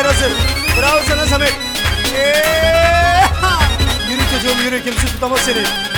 Eller hazır. Bravo sana Samet. Eee! Yürü çocuğum yürü kimse tutamaz seni.